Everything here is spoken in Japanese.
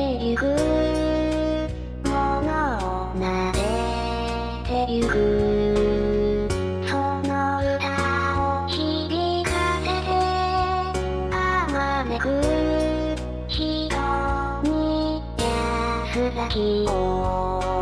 てくものを撫でてゆく。その歌を響かせてあまねく。人に安らきを。